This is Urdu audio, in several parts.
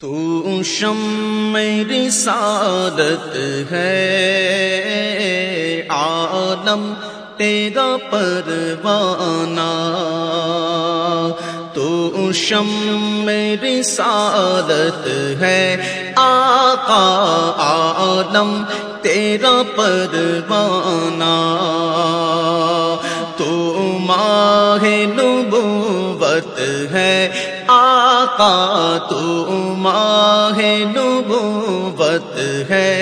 تو شم میری سعادت ہے۔ عالم، تیرا پروانہ۔ تو شم میری سعادت ہے۔ آقا عالم، تیرا پروانہ۔ تو ماہ نبوت ہے۔ آقا تو ماہ نبوت ہے۔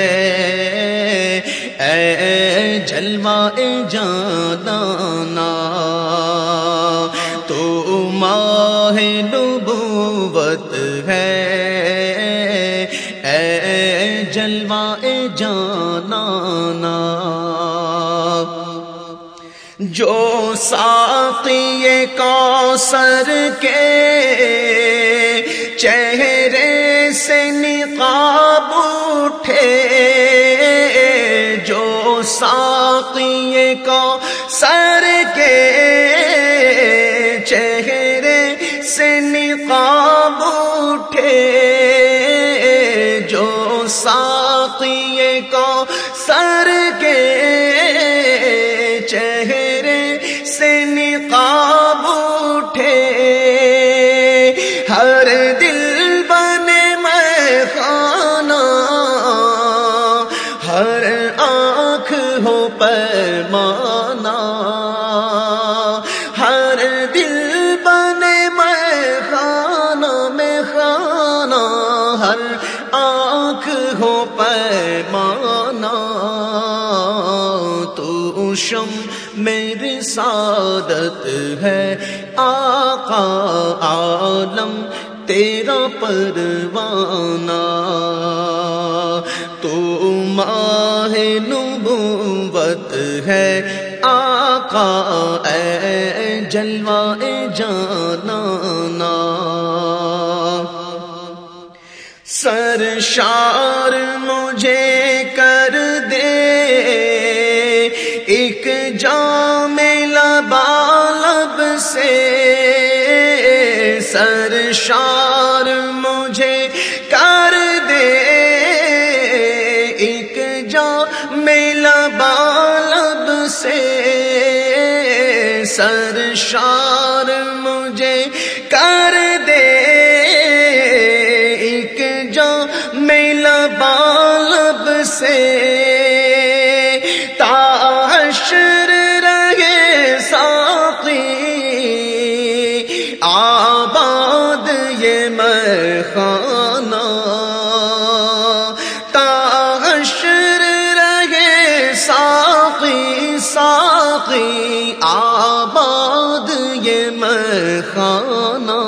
اے جلوہ جانانا تو ماہ نبوت ہے۔ اے جلوہ جانانا جو ساقی کوثر کے چہرے سے نقاب اٹھے جو ساقی کو سر کے چہرے سے نقاب اٹھے پیمانا ہر دل بنے میں خانہ میں خانہ ہر آنکھ ہو پیمانا تو شم میری سعادت ہے آقا عالم، تیرا پروانہ۔ تو ماہ نبوت ہے۔ آقا، اے جلوہ جانانا۔ سرشار مجھے کر دے۔ ایک جام لبالب سے۔ سرشار کر دے۔ ایک جا میلا بالب سے تاشر رہے ساقی۔ آباد یہ میں تاشر رہے ساقی ساقی۔ آباد خانہ،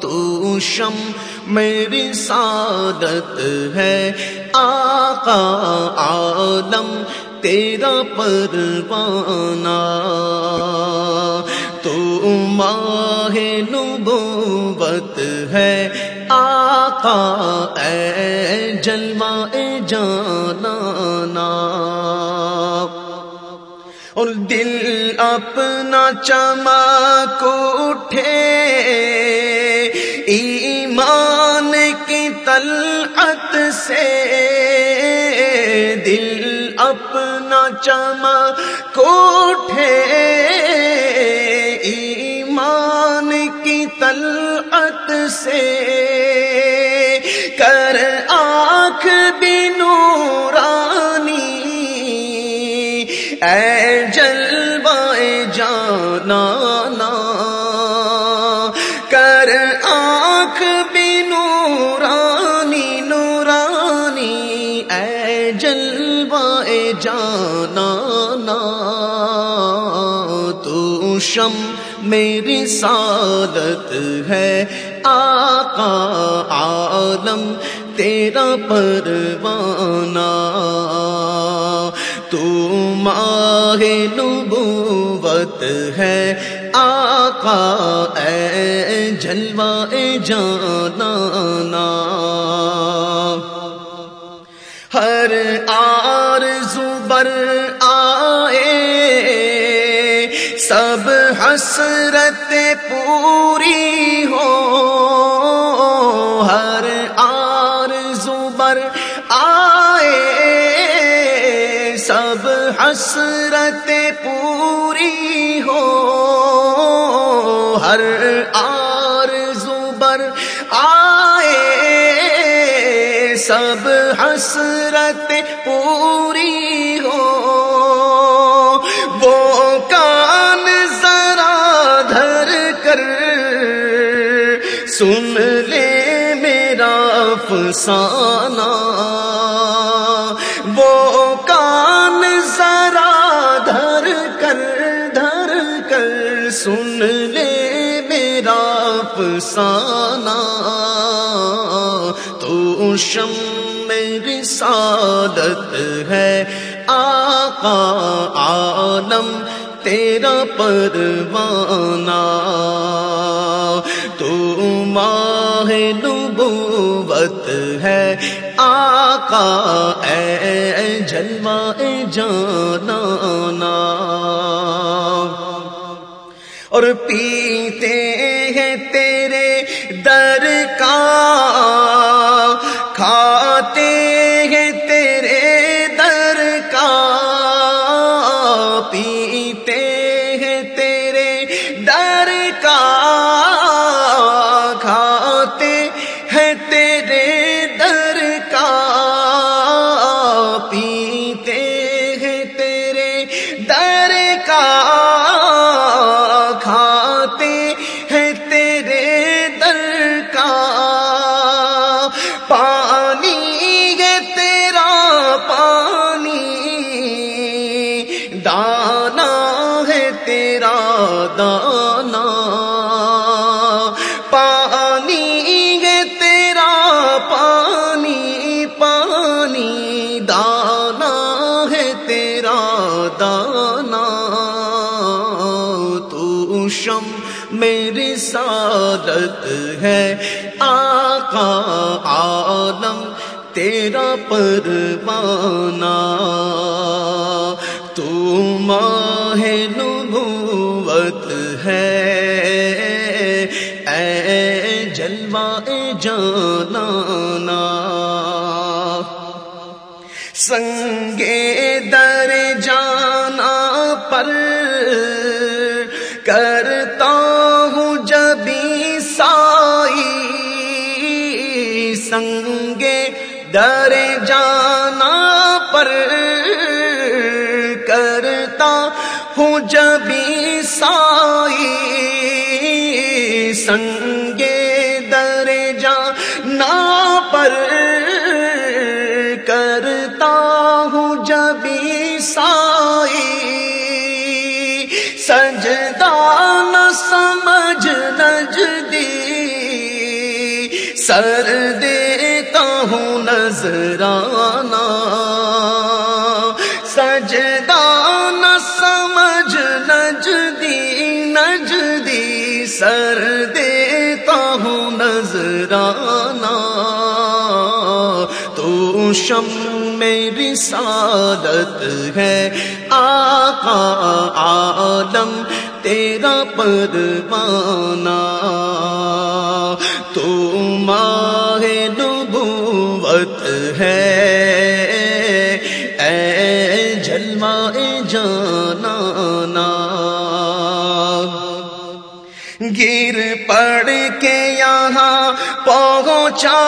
تو شم میری سعادت ہے۔ آقا عالم، تیرا پروانہ۔ تو ماہ نبوت ہے۔ آقا، اے جلوہ جانانا اور دل اپنا چمک اٹھے۔ ایمان کی طلعت سے دل اپنا چمک اٹھے۔ ایمان کی طلعت سے کر آنکھ بھی آنکھ بھی نورانی نورانی، اے جلوائے جانانا تو شم میری سعادت ہے۔ آقا عالم، تیرا پروانہ۔ تو ماہ نبوت ہے۔ آقا، اے جلوہ اے جانانا ہر آرزو بر آئے، سب حسرت پوری ہو۔ ہر آرزو بر آئے، سب حسرت پوری ہو۔ ہر آر زبر آئے، سب حسرت پوری ہو۔ وہ کان ذرا دھر کر، سن لے میرا فسانہ وہ فسانہ تو شم میری سعادت ہے۔ آقا عالم، تیرا پروانہ۔ تو ماہ نبوت ہے۔ آقا، اے جلوہ جانانا۔ اور پیتے تیرے در کا دانا پانی ہے تیرا پانی پانی دانا ہے تیرا دانا تو شم میری سعادت ہے آقا عالم تیرا پروانہ تو ماہ نبوت ہے۔ اے جلوہ جانانا۔ سنگے در جانا پر کرتا ہوں جبھی سائی سنگے در جانا ہوں جبھی سائی سنگے در جانا پر کرتا ہوں جبھی سائی سجدہ نہ سمجھ نجدی سر دیتا ہوں نظرانہ سر دیتا ہوں نظرانہ۔ تو شم میری سعادت ہے، آقا عالم، تیرا پروانہ۔ تو ماہ نبوت ہے، اے جلوہ جانانا گر پڑ کے یہاں پہنچا۔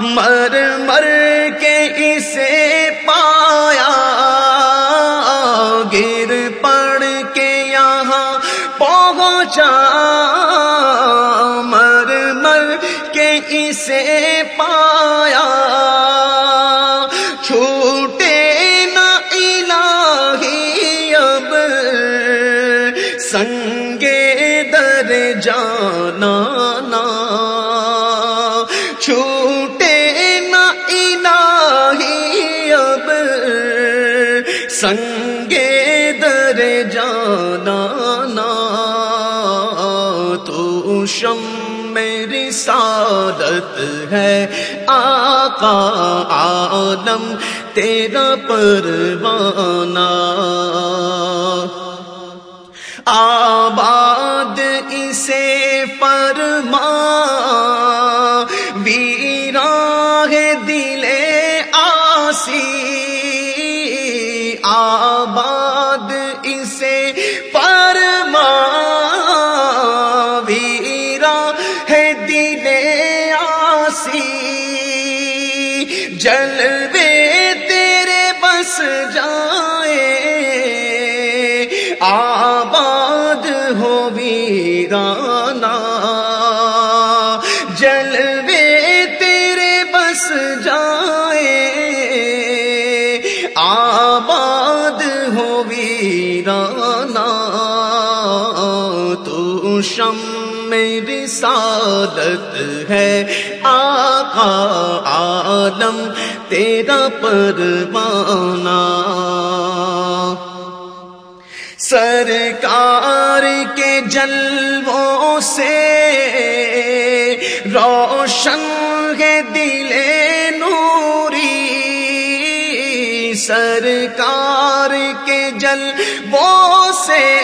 مر مر کے اسے پایا۔ گر پڑ کے یہاں پہنچا۔ مر مر کے اسے پایا۔ سنگے در جانا تو شم میری سعادت ہے۔ آقا عالم، تیرا پروانہ۔ آباد اسے فرما آباد ہو ویرانا جلوے تیرے بس جائے۔ آباد ہو ویرانا تو شم میری سعادت ہے آقا عالم، تیرا پروانہ۔ سرکار کے جلووں سے روشن ہے دل نوری۔ سرکار کے جلووں سے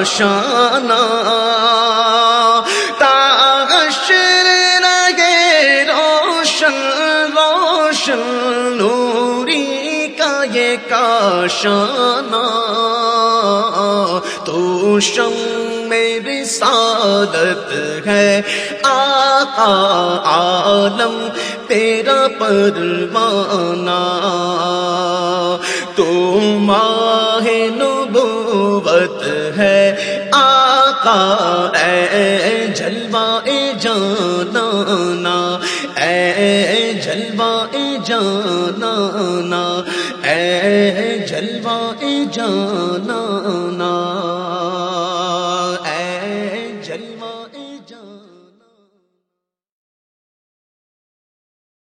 کاشانہ تاحشر رہے روشن روشن نوری کا یہ کاشانہ تو شم میری سعادت ہے آقا عالم، تیرا پروانہ۔ تو ماہ نبوت ہے آقا اے جلوہ اے جانانا اے جلوہ اے جانانا اے جلوہ اے جانانا۔